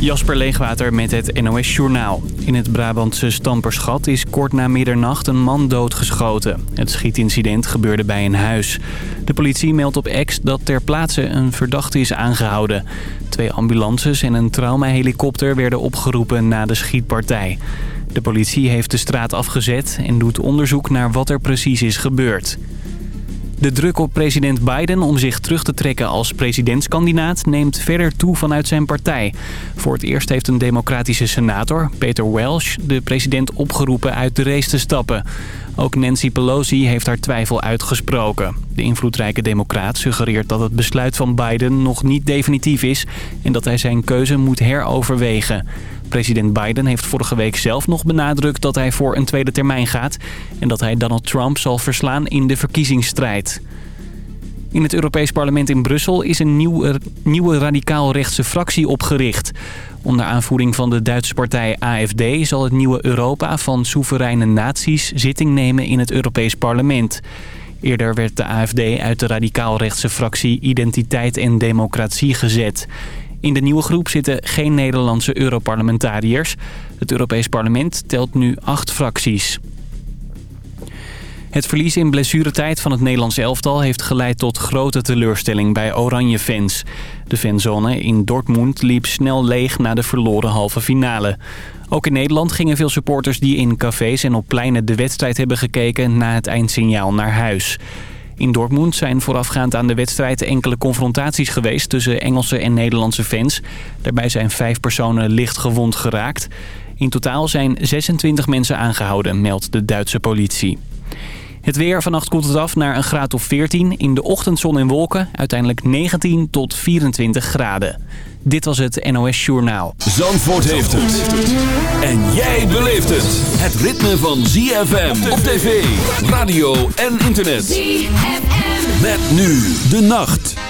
Jasper Leegwater met het NOS Journaal. In het Brabantse Stamperschat is kort na middernacht een man doodgeschoten. Het schietincident gebeurde bij een huis. De politie meldt op X dat ter plaatse een verdachte is aangehouden. Twee ambulances en een traumahelikopter werden opgeroepen na de schietpartij. De politie heeft de straat afgezet en doet onderzoek naar wat er precies is gebeurd. De druk op president Biden om zich terug te trekken als presidentskandidaat neemt verder toe vanuit zijn partij. Voor het eerst heeft een democratische senator, Peter Welsh, de president opgeroepen uit de race te stappen. Ook Nancy Pelosi heeft haar twijfel uitgesproken. De invloedrijke democraat suggereert dat het besluit van Biden nog niet definitief is... en dat hij zijn keuze moet heroverwegen. President Biden heeft vorige week zelf nog benadrukt dat hij voor een tweede termijn gaat... en dat hij Donald Trump zal verslaan in de verkiezingsstrijd. In het Europees Parlement in Brussel is een nieuwe, nieuwe radicaal-rechtse fractie opgericht. Onder aanvoering van de Duitse partij AFD zal het nieuwe Europa van soevereine naties zitting nemen in het Europees Parlement. Eerder werd de AFD uit de radicaal-rechtse fractie Identiteit en Democratie gezet. In de nieuwe groep zitten geen Nederlandse Europarlementariërs. Het Europees Parlement telt nu acht fracties. Het verlies in blessuretijd van het Nederlands elftal heeft geleid tot grote teleurstelling bij oranje fans. De fanzone in Dortmund liep snel leeg na de verloren halve finale. Ook in Nederland gingen veel supporters die in cafés en op pleinen de wedstrijd hebben gekeken na het eindsignaal naar huis. In Dortmund zijn voorafgaand aan de wedstrijd enkele confrontaties geweest tussen Engelse en Nederlandse fans. Daarbij zijn vijf personen licht gewond geraakt. In totaal zijn 26 mensen aangehouden, meldt de Duitse politie. Het weer, vannacht koelt het af naar een graad of 14. In de ochtend zon en wolken, uiteindelijk 19 tot 24 graden. Dit was het NOS Journaal. Zandvoort heeft het. En jij beleeft het. Het ritme van ZFM op tv, radio en internet. ZFM. Met nu de nacht.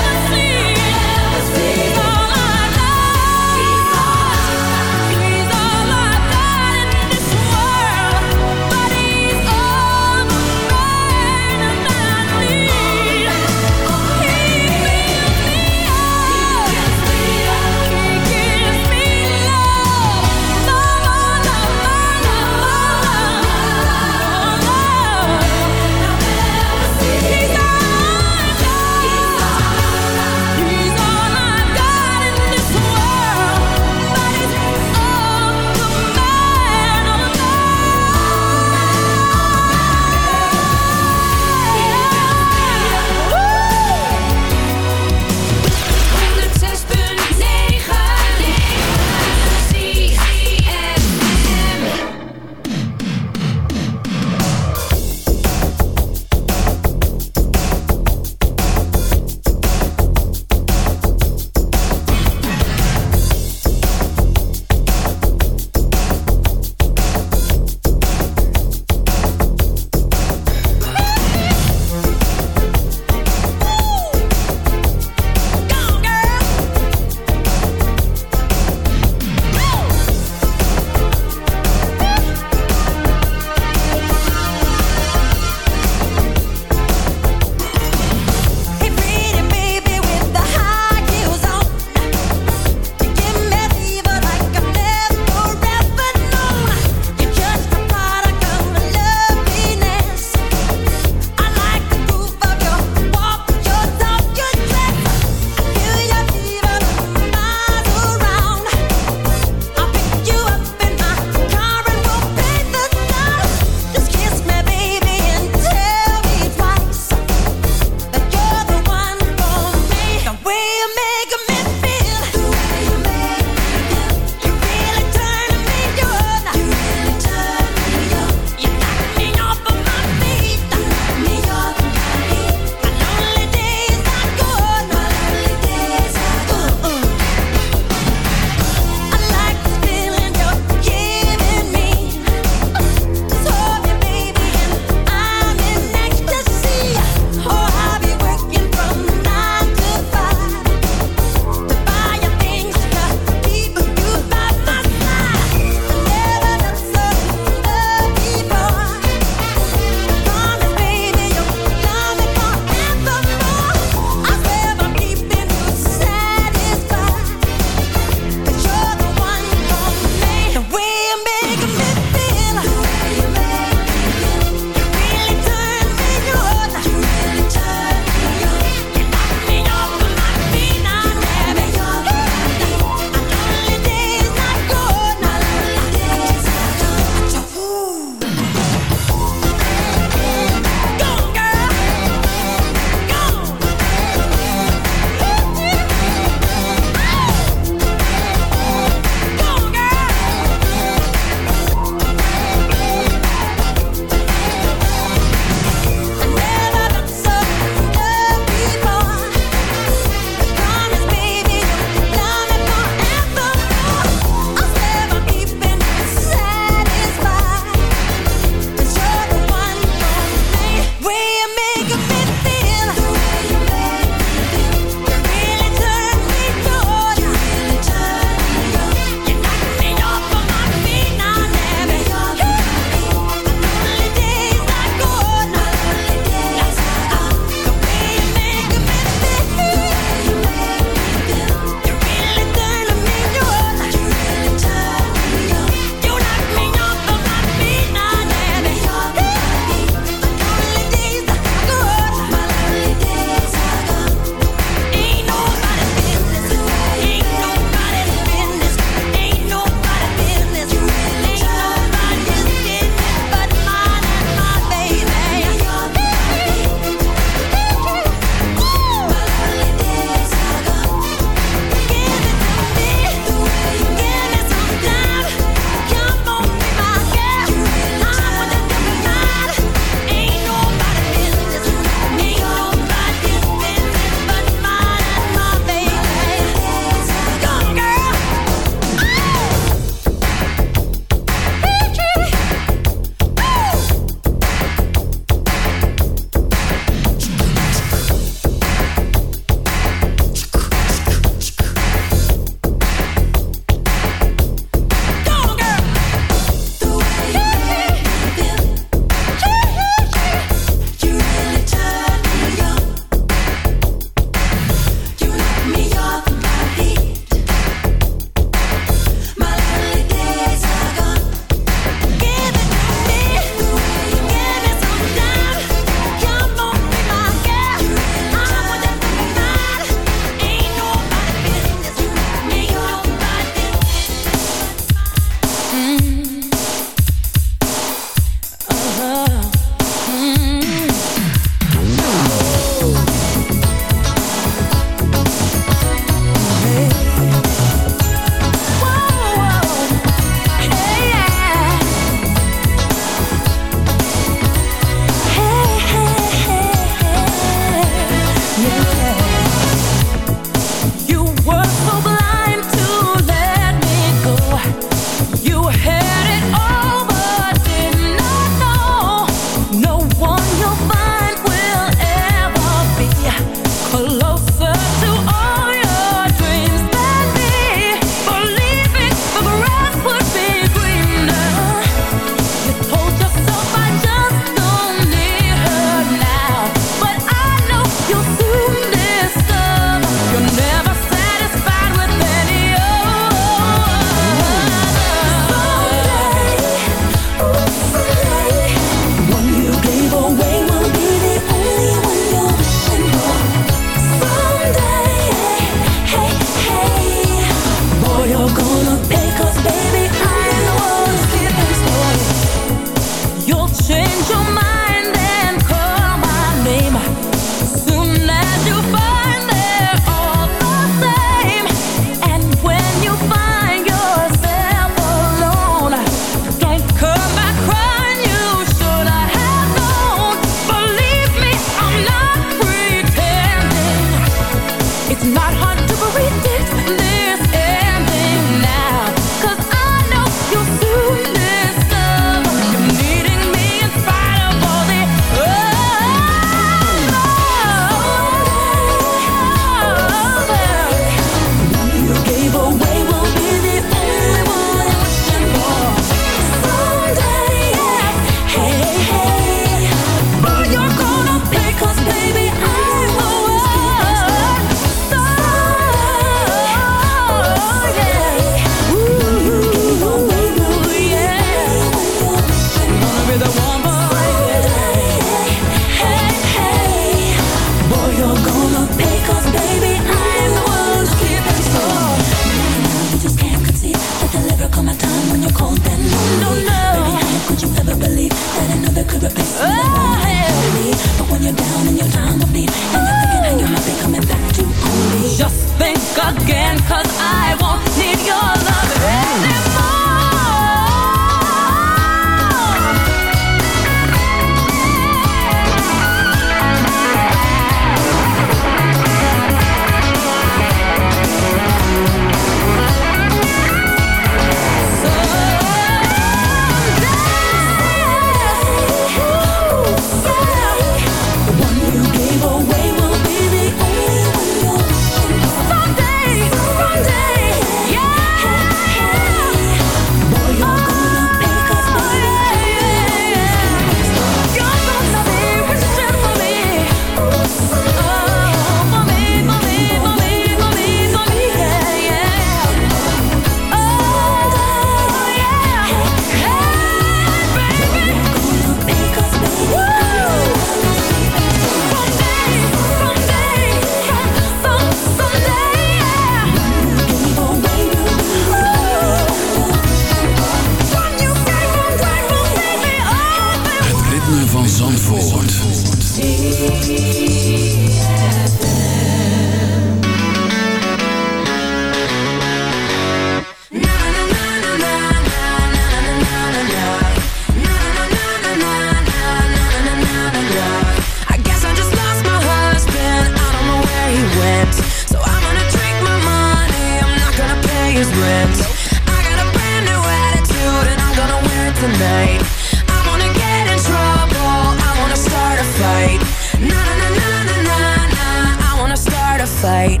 I got a brand new attitude and I'm gonna wear it tonight I wanna get in trouble, I wanna start a fight Na na na na na na. I wanna start a fight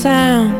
sound.